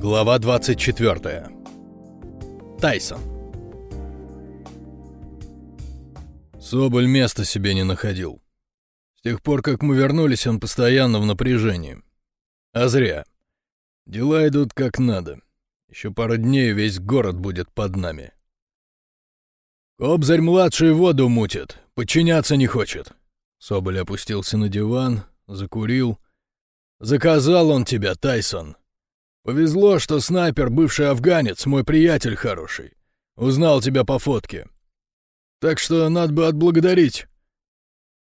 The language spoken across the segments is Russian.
Глава 24. Тайсон. Соболь места себе не находил. С тех пор, как мы вернулись, он постоянно в напряжении. А зря. Дела идут как надо. Еще пару дней весь город будет под нами. Кобзарь-младший воду мутит, подчиняться не хочет. Соболь опустился на диван, закурил. Заказал он тебя, Тайсон. Повезло, что снайпер, бывший афганец, мой приятель хороший. Узнал тебя по фотке. Так что надо бы отблагодарить.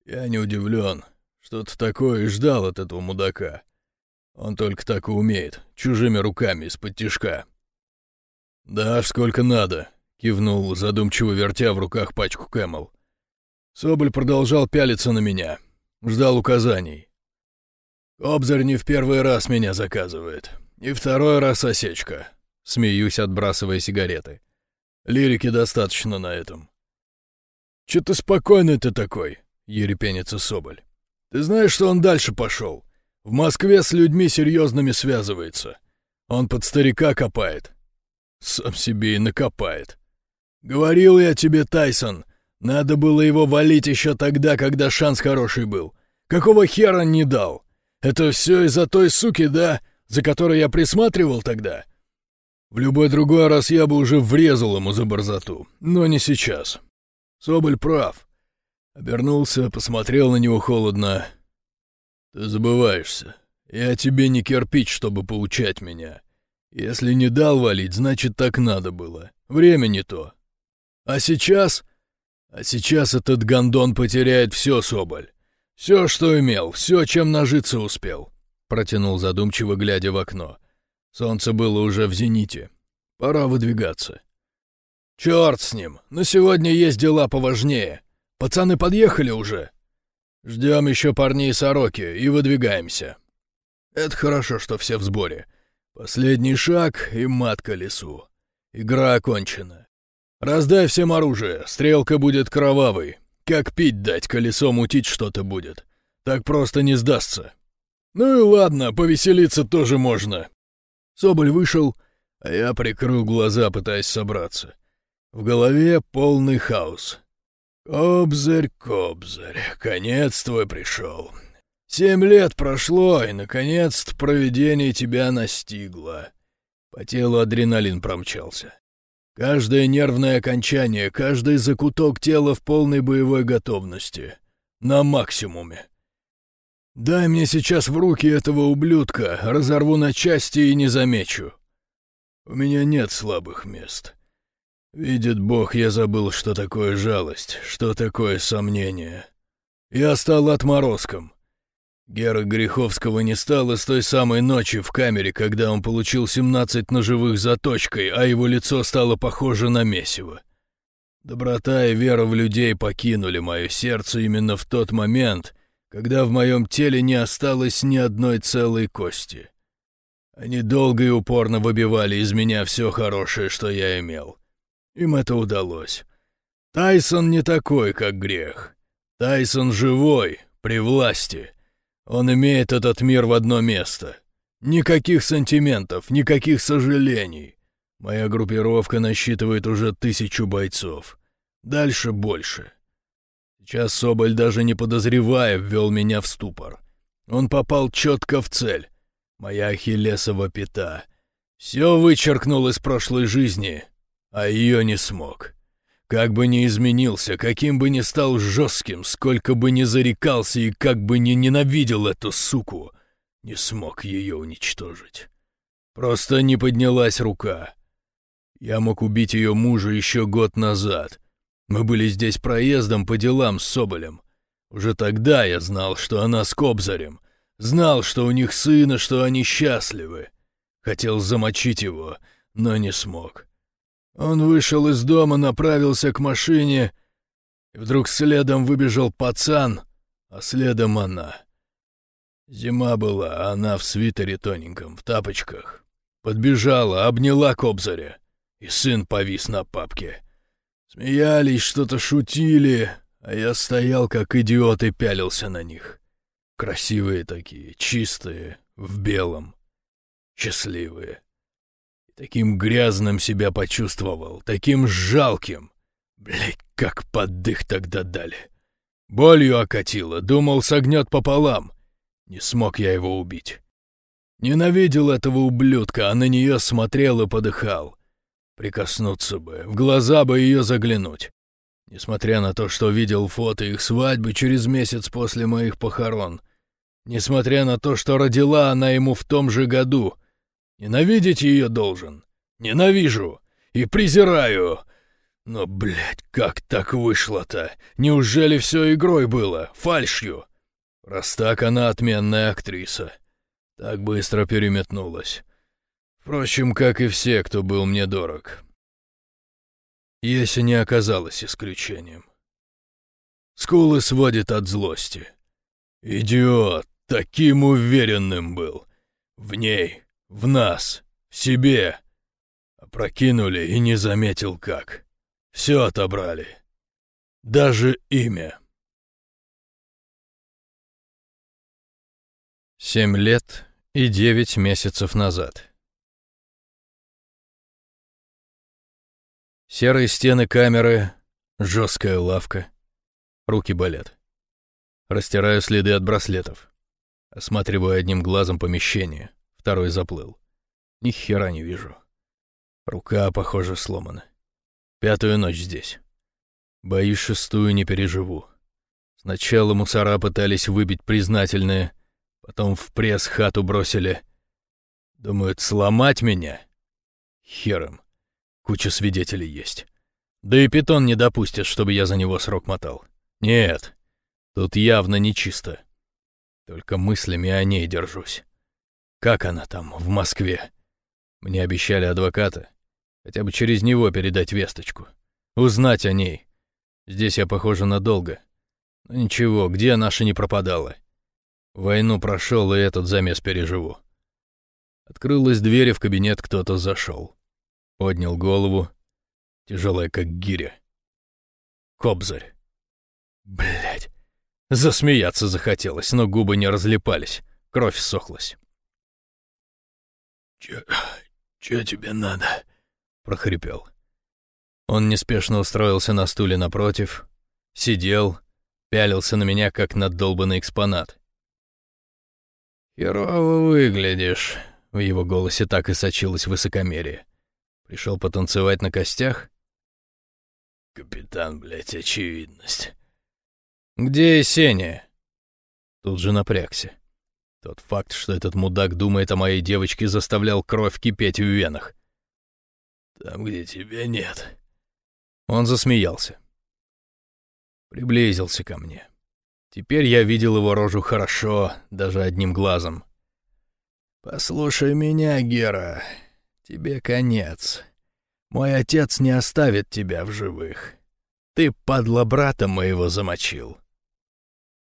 Я не удивлен. Что-то такое ждал от этого мудака. Он только так и умеет, чужими руками, исподтишка. «Дашь сколько надо», — кивнул, задумчиво вертя в руках пачку Camel. Соболь продолжал пялиться на меня. Ждал указаний. «Обзор не в первый раз меня заказывает. И второй раз осечка». Смеюсь, отбрасывая сигареты. Лирики достаточно на этом. «Чё ты спокойный ты такой?» — ерепенится Соболь. «Ты знаешь, что он дальше пошел? В Москве с людьми серьезными связывается. Он под старика копает. Сам себе и накопает. Говорил я тебе, Тайсон, надо было его валить еще тогда, когда шанс хороший был. Какого хера не дал? Это все из-за той суки, да, за которой я присматривал тогда?» В любой другой раз я бы уже врезал ему за борзоту, но не сейчас. Соболь прав. Обернулся, посмотрел на него холодно. Ты забываешься. Я тебе не кирпич, чтобы поучать меня. Если не дал валить, значит, так надо было. Время не то. А сейчас... А сейчас этот гондон потеряет все, Соболь. Все, что имел, все, чем нажиться успел. Протянул задумчиво, глядя в окно. Солнце было уже в зените. Пора выдвигаться. Черт с ним, на сегодня есть дела поважнее. Пацаны подъехали уже. Ждем еще парней сороки и выдвигаемся. Это хорошо, что все в сборе. Последний шаг и мат колесу. Игра окончена. Раздай всем оружие, стрелка будет кровавой. Как пить дать, колесо мутить что-то будет. Так просто не сдастся. Ну и ладно, повеселиться тоже можно. Соболь вышел, а я прикрыл глаза, пытаясь собраться. В голове полный хаос. «Кобзарь, Кобзарь, конец твой пришел. Семь лет прошло, и, наконец-то, провидение тебя настигло». По телу адреналин промчался. Каждое нервное окончание, каждый закуток тела в полной боевой готовности. На максимуме. Дай мне сейчас в руки этого ублюдка, разорву на части и не замечу. У меня нет слабых мест. Видит Бог, я забыл, что такое жалость, что такое сомнение. Я стал отморозком. Гера Греховского не стало с той самой ночи в камере, когда он получил 17 ножевых заточкой, а его лицо стало похоже на месиво. Доброта и вера в людей покинули мое сердце именно в тот момент, когда в моем теле не осталось ни одной целой кости. Они долго и упорно выбивали из меня все хорошее, что я имел. Им это удалось. Тайсон не такой, как грех. Тайсон живой, при власти. Он имеет этот мир в одно место. Никаких сантиментов, никаких сожалений. Моя группировка насчитывает уже тысячу бойцов. Дальше больше. Сейчас Соболь, даже не подозревая, ввел меня в ступор. Он попал четко в цель. Моя ахиллесова пята. Все вычеркнул из прошлой жизни, а ее не смог. Как бы ни изменился, каким бы ни стал жестким, сколько бы ни зарекался и как бы ни ненавидел эту суку, не смог ее уничтожить. Просто не поднялась рука. Я мог убить ее мужа еще год назад, мы были здесь проездом по делам с Соболем. Уже тогда я знал, что она с Кобзарем. Знал, что у них сына, что они счастливы. Хотел замочить его, но не смог. Он вышел из дома, направился к машине, и вдруг следом выбежал пацан, а следом она. Зима была, а она в свитере тоненьком, в тапочках. Подбежала, обняла Кобзаря, и сын повис на папке. Смеялись, что-то шутили, а я стоял как идиот и пялился на них. Красивые такие, чистые, в белом, счастливые. Таким грязным себя почувствовал, таким жалким. Блять, как поддых тогда дали. Болью окатило, думал, согнет пополам. Не смог я его убить. Ненавидел этого ублюдка, а на нее смотрел и подыхал. Прикоснуться бы, в глаза бы ее заглянуть. Несмотря на то, что видел фото их свадьбы через месяц после моих похорон. Несмотря на то, что родила она ему в том же году. Ненавидеть ее должен. Ненавижу. И презираю. Но, блядь, как так вышло-то? Неужели все игрой было? Фальшью? Раз так, она отменная актриса. Так быстро переметнулась. Впрочем, как и все, кто был мне дорог. Еся не оказалась исключением. Скулы сводит от злости. Идиот, таким уверенным был. В ней, в нас, в себе. Опрокинули и не заметил как. Все отобрали. Даже имя. Семь лет и девять месяцев назад. Серые стены камеры, жесткая лавка. Руки болят. Растираю следы от браслетов. Осматриваю одним глазом помещение, второй заплыл. Ни хера не вижу. Рука, похоже, сломана. Пятую ночь здесь. Боюсь, шестую не переживу. Сначала мусора пытались выбить признательные, потом в пресс хату бросили. Думают, сломать меня? Хером. Куча свидетелей есть. Да и питон не допустит, чтобы я за него срок мотал. Нет, тут явно нечисто. Только мыслями о ней держусь. Как она там, в Москве? Мне обещали адвоката. Хотя бы через него передать весточку. Узнать о ней. Здесь я, похоже, надолго. Но ничего, где наша не пропадала. Войну прошел, и этот замес переживу. Открылась дверь, и в кабинет кто-то зашел. Поднял голову, тяжелая как гиря. Кобзарь. Блять. Засмеяться захотелось, но губы не разлипались, кровь сохлась. «Чё, чё тебе надо?» — прохрипел. Он неспешно устроился на стуле напротив, сидел, пялился на меня, как на долбанный экспонат. «Херово выглядишь», — в его голосе так и сочилось высокомерие. Пришел потанцевать на костях? Капитан, блядь, очевидность. Где Сеня? Тут же напрягся. Тот факт, что этот мудак думает о моей девочке, заставлял кровь кипеть в венах. Там, где тебя нет. Он засмеялся. Приблизился ко мне. Теперь я видел его рожу хорошо, даже одним глазом. «Послушай меня, Гера. Тебе конец. Мой отец не оставит тебя в живых. Ты, падла, брата моего замочил».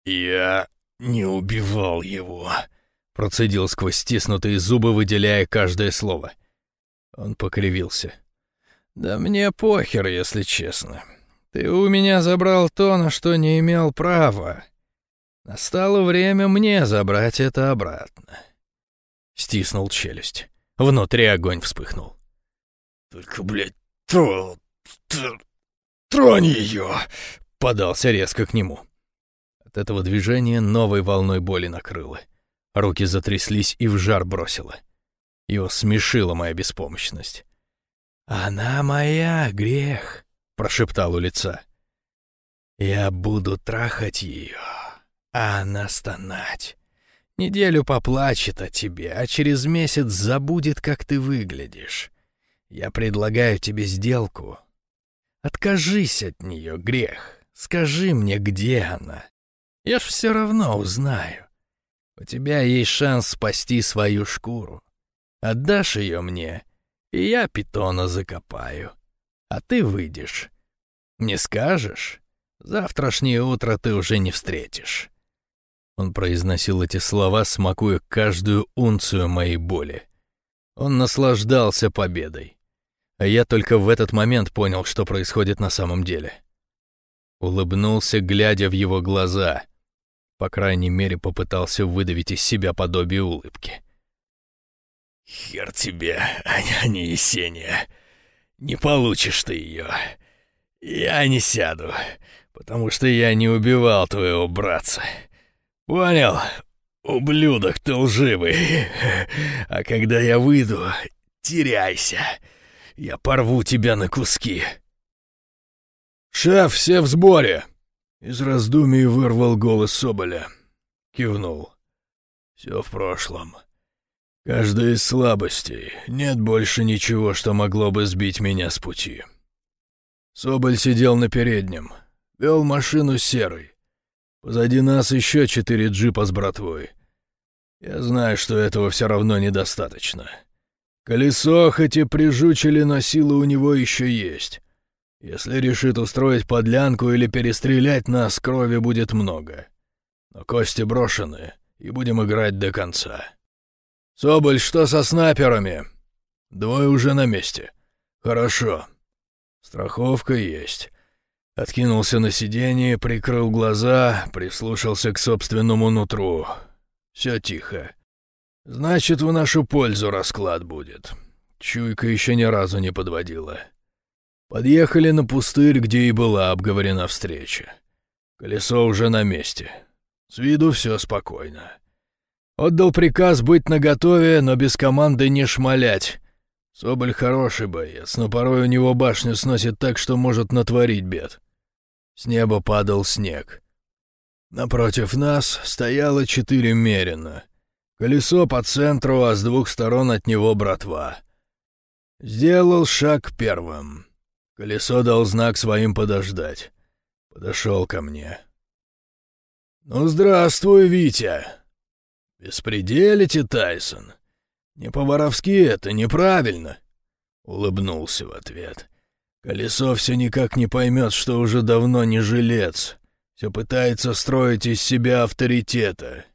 «Я не убивал его», — процедил сквозь стиснутые зубы, выделяя каждое слово. Он покривился. «Да мне похер, если честно. Ты у меня забрал то, на что не имел права. Настало время мне забрать это обратно». Стиснул челюсть. Внутри огонь вспыхнул. «Только, блядь, тро... тро... тронь ее!» Подался резко к нему. От этого движения новой волной боли накрыло. Руки затряслись и в жар бросило. Его смешила моя беспомощность. «Она моя, грех», — прошептал у лица. «Я буду трахать ее, а она стонать. Неделю поплачет о тебе, а через месяц забудет, как ты выглядишь. Я предлагаю тебе сделку. Откажись от нее, грех. Скажи мне, где она. Я ж все равно узнаю. У тебя есть шанс спасти свою шкуру. Отдашь ее мне, и я питона закопаю. А ты выйдешь. Не скажешь? Завтрашнее утро ты уже не встретишь. Он произносил эти слова, смакуя каждую унцию моей боли. Он наслаждался победой. А я только в этот момент понял, что происходит на самом деле. Улыбнулся, глядя в его глаза. По крайней мере, попытался выдавить из себя подобие улыбки. хер тебе, а не Есения. Не получишь ты ее. Я не сяду, потому что я не убивал твоего братца. Понял? Ублюдок ты лживый. А когда я выйду, теряйся. Я порву тебя на куски. «Шеф, все в сборе!» Из раздумий вырвал голос Соболя. Кивнул. «Все в прошлом. Каждая из слабостей. Нет больше ничего, что могло бы сбить меня с пути». Соболь сидел на переднем. Вел машину серой. Позади нас еще четыре джипа с братвой. Я знаю, что этого все равно недостаточно. Колесо хоть и прижучили, но силы у него еще есть. Если решит устроить подлянку или перестрелять нас, крови будет много. Но кости брошены, и будем играть до конца. Соболь, что со снайперами? Двое уже на месте. Хорошо. Страховка есть. Откинулся на сиденье, прикрыл глаза, прислушался к собственному нутру. Все тихо. Значит, в нашу пользу расклад будет. Чуйка еще ни разу не подводила. Подъехали на пустырь, где и была обговорена встреча. Колесо уже на месте. С виду все спокойно. Отдал приказ быть наготове, но без команды не шмалять. Соболь хороший боец, но порой у него башню сносит так, что может натворить бед. С неба падал снег. Напротив нас стояло четыре мерина. Колесо по центру, а с двух сторон от него братва. Сделал шаг первым. Колесо дал знак своим подождать. Подошел ко мне. «Ну, здравствуй, Витя!» «Беспределите, Тайсон! Не по-воровски это, неправильно!» Улыбнулся в ответ. Колесо все никак не поймет, что уже давно не жилец. Все пытается строить из себя авторитета.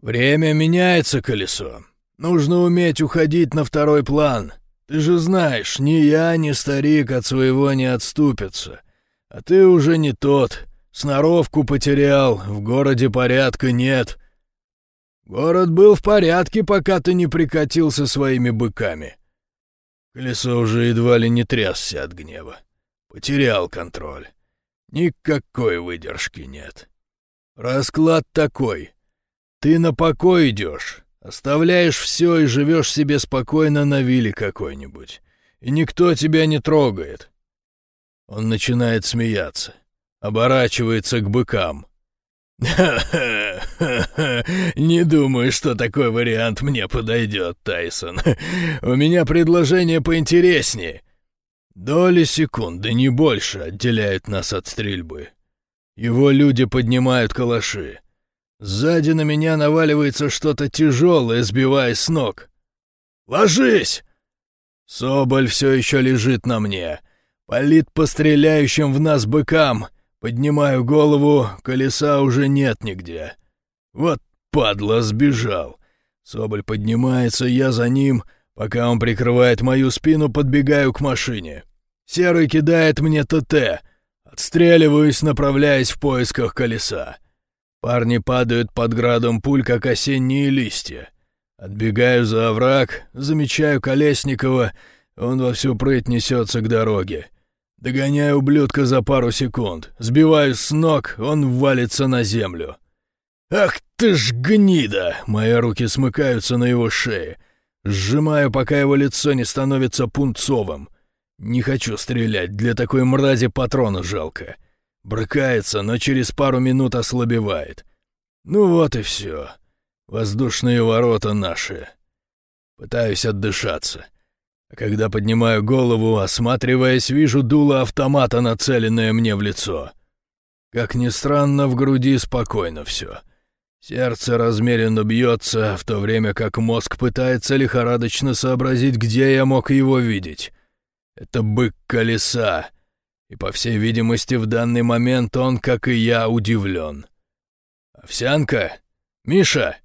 Время меняется, колесо. Нужно уметь уходить на второй план — ты же знаешь, ни я, ни старик от своего не отступятся. А ты уже не тот. Сноровку потерял, в городе порядка нет. Город был в порядке, пока ты не прикатился своими быками. Колесо уже едва ли не трясся от гнева. Потерял контроль. Никакой выдержки нет. Расклад такой. Ты на покой идешь, Оставляешь все и живешь себе спокойно на вилле какой-нибудь. И никто тебя не трогает. Он начинает смеяться. Оборачивается к быкам. Не думаю, что такой вариант мне подойдет, Тайсон. У меня предложение поинтереснее. Доли секунды, не больше, отделяют нас от стрельбы. Его люди поднимают калаши. Сзади на меня наваливается что-то тяжелое, сбивая с ног. «Ложись!» Соболь все еще лежит на мне. Палит по стреляющим в нас быкам. Поднимаю голову, колеса уже нет нигде. Вот падла, сбежал. Соболь поднимается, я за ним. Пока он прикрывает мою спину, подбегаю к машине. Серый кидает мне ТТ. Отстреливаюсь, направляясь в поисках колеса. Парни падают под градом пуль, как осенние листья. Отбегаю за овраг, замечаю Колесникова, он во всю прыть несется к дороге. Догоняю ублюдка за пару секунд, сбиваю с ног, он валится на землю. «Ах ты ж гнида!» Мои руки смыкаются на его шее. Сжимаю, пока его лицо не становится пунцовым. Не хочу стрелять, для такой мрази патрона жалко. Брыкается, но через пару минут ослабевает. Ну вот и все. Воздушные ворота наши. Пытаюсь отдышаться. А когда поднимаю голову, осматриваясь, вижу дуло автомата, нацеленное мне в лицо. Как ни странно, в груди спокойно все. Сердце размеренно бьется, в то время как мозг пытается лихорадочно сообразить, где я мог его видеть. Это бык колеса, и, по всей видимости, в данный момент он, как и я, удивлен. «Овсянка? Миша?»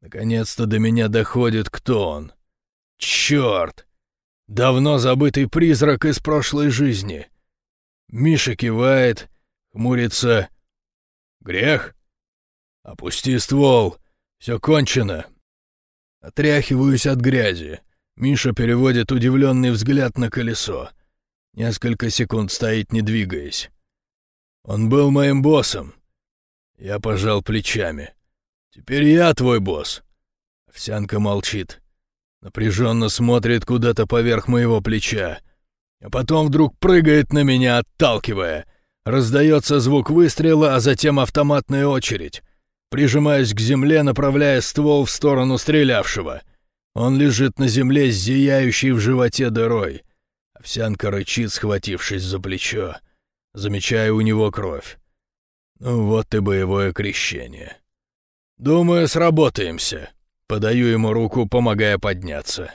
Наконец-то до меня доходит, кто он. Черт! Давно забытый призрак из прошлой жизни. Миша кивает, хмурится. «Грех? Опусти ствол, все кончено». Отряхиваюсь от грязи. Миша переводит удивленный взгляд на колесо. Несколько секунд стоит, не двигаясь. Он был моим боссом. Я пожал плечами. Теперь я твой босс. Овсянка молчит. Напряженно смотрит куда-то поверх моего плеча. А потом вдруг прыгает на меня, отталкивая. Раздается звук выстрела, а затем автоматная очередь. Прижимаюсь к земле, направляя ствол в сторону стрелявшего. Он лежит на земле с зияющей в животе дырой. Овсянка рычит, схватившись за плечо. Замечаю у него кровь. Ну вот и боевое крещение. Думаю, сработаемся. Подаю ему руку, помогая подняться.